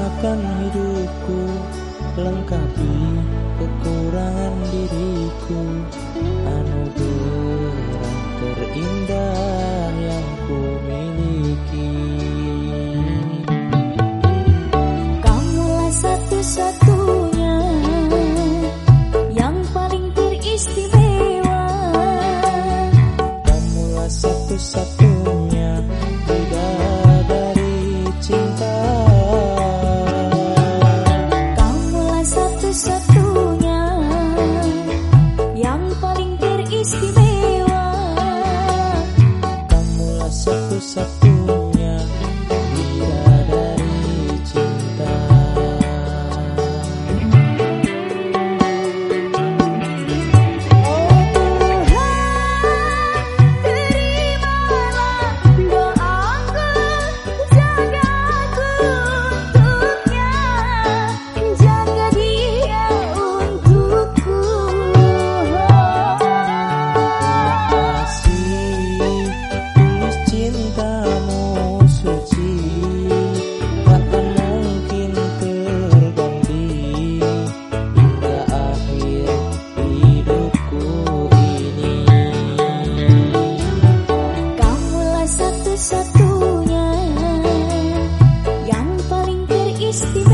Harapkan hidupku lengkapi kekurangan diriku. Anugerah terindah yang ku miliki. Kamulah satu-satunya yang paling teristimewa. Satu-satunya beda dari cinta Christi.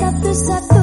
satu-satu